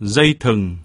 dây thừng.